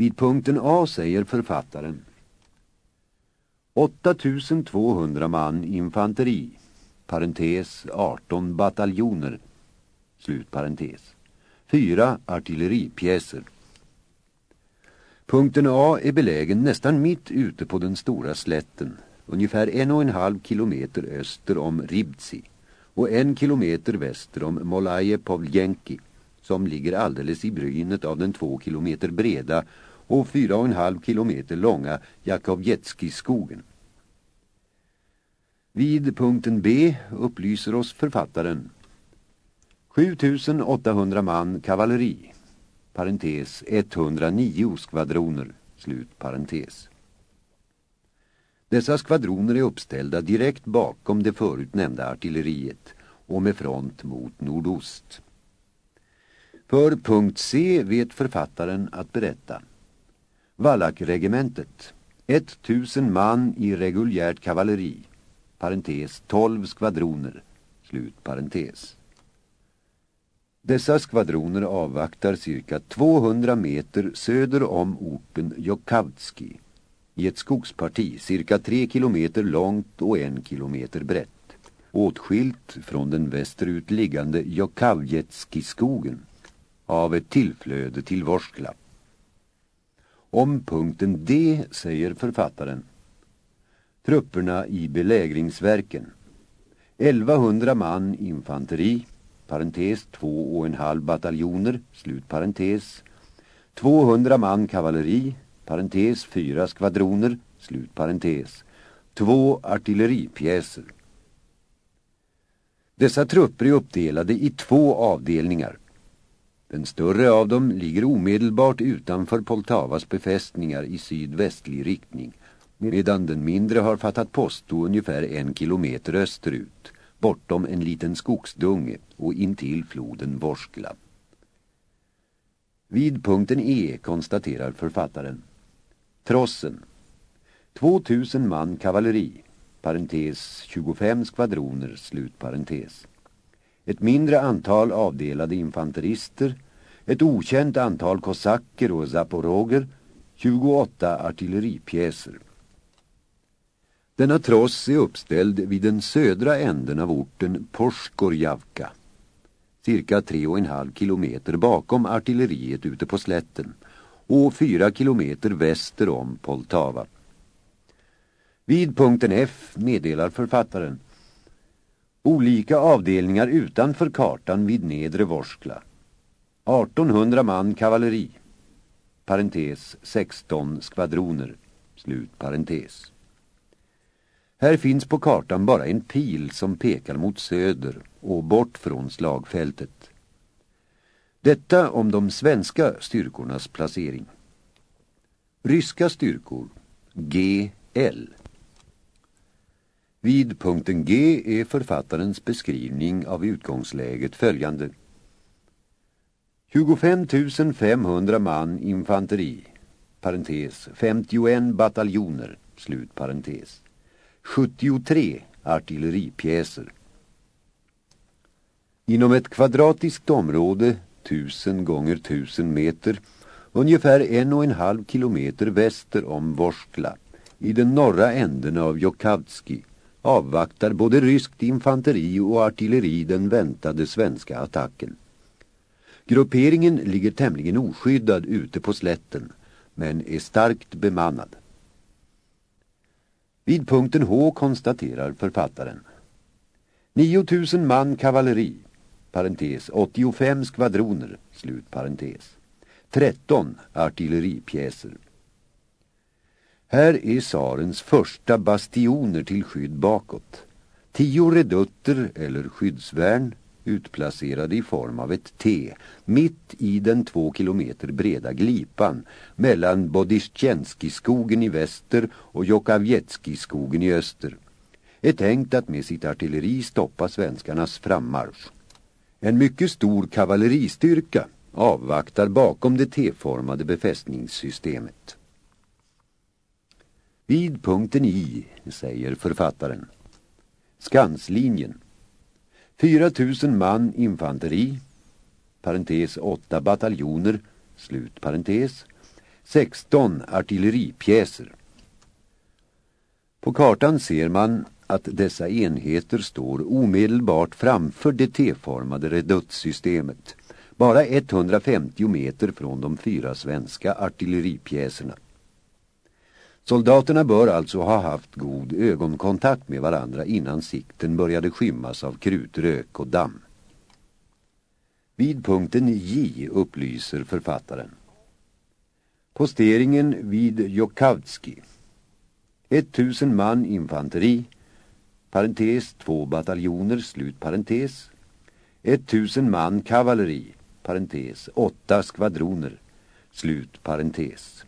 Vid punkten A säger författaren 8200 man infanteri, parentes 18 bataljoner, slut parentes, 4 artilleripjäser. Punkten A är belägen nästan mitt ute på den stora slätten, ungefär en och en halv kilometer öster om Ribtsi och en kilometer väster om Molaje Povljenki som ligger alldeles i brynet av den två kilometer breda och fyra och en halv kilometer långa Jakobjetski-skogen. Vid punkten B upplyser oss författaren 7800 man kavalleri, parentes 109 skvadroner, slut parentes. Dessa skvadroner är uppställda direkt bakom det förut nämnda artilleriet och med front mot nordost. För punkt C vet författaren att berätta. Wallachregementet, 1000 man i reguljärt kavalleri, parentes 12 skvadroner, slut parentes. Dessa skvadroner avvaktar cirka 200 meter söder om orten Jokavtski. I ett skogsparti cirka 3 kilometer långt och en kilometer brett, åtskilt från den västerut liggande Jokavjetski-skogen. Av ett tillflöde till Vorskla. Om punkten D säger författaren. Trupperna i belägringsverken. 1100 man infanteri. Parentes två och en halv bataljoner. Slut parentes. 200 man kavalleri. Parentes fyra skvadroner. Slut parentes. Två artilleripjäser. Dessa trupper är uppdelade i två avdelningar den större av dem ligger omedelbart utanför Poltavas befästningar i sydvästlig riktning medan den mindre har fattat posto ungefär en kilometer österut bortom en liten skogsdunge och intill floden Vorskla. Vid punkten E konstaterar författaren. Trossen. 2000 man kavalleri parentes 25 skvadroner slut parentes ett mindre antal avdelade infanterister, ett okänt antal kosacker och zaporoger, 28 artilleripjäser. Denna tross är uppställd vid den södra änden av orten Porskorjavka, cirka tre och en halv kilometer bakom artilleriet ute på slätten och fyra kilometer väster om Poltava. Vid punkten F meddelar författaren Olika avdelningar utanför kartan vid nedre Vorskla. 1800 man kavalleri. Parentes 16 skvadroner. Slut parentes. Här finns på kartan bara en pil som pekar mot söder och bort från slagfältet. Detta om de svenska styrkornas placering. Ryska styrkor GL vid punkten G är författarens beskrivning av utgångsläget följande. 25 500 man infanteri, parentes, 51 bataljoner, slut parentes. 73 artilleripjäser. Inom ett kvadratiskt område, 1000 gånger 1000 meter, ungefär en och en halv kilometer väster om Vorskla, i den norra änden av Jokavtski, avvaktar både ryskt infanteri och artilleri den väntade svenska attacken. Grupperingen ligger tämligen oskyddad ute på slätten, men är starkt bemannad. Vid punkten H konstaterar författaren 9000 man kavalleri, parentes 85 skvadroner, slut parentes 13 artilleripjäser. Här är sarens första bastioner till skydd bakåt. Tio redutter eller skyddsvärn utplacerade i form av ett T mitt i den två kilometer breda glipan mellan Bodischenski-skogen i väster och Jokavjetski-skogen i öster. Är tänkt att med sitt artilleri stoppa svenskarnas frammarsch. En mycket stor kavalleristyrka avvaktar bakom det T-formade befästningssystemet. Vid punkten I, säger författaren. Skanslinjen. 4000 man infanteri, parentes 8 bataljoner, slut parentes. 16 artilleripjäser. På kartan ser man att dessa enheter står omedelbart framför det T-formade reduttsystemet, bara 150 meter från de fyra svenska artilleripjäserna. Soldaterna bör alltså ha haft god ögonkontakt med varandra innan sikten började skymmas av krutrök och damm. Vid punkten J upplyser författaren. Posteringen vid Jokavski. 1000 man infanteri, parentes två bataljoner, slut parentes. 1000 man kavalleri, parentes åtta skvadroner, slut parentes.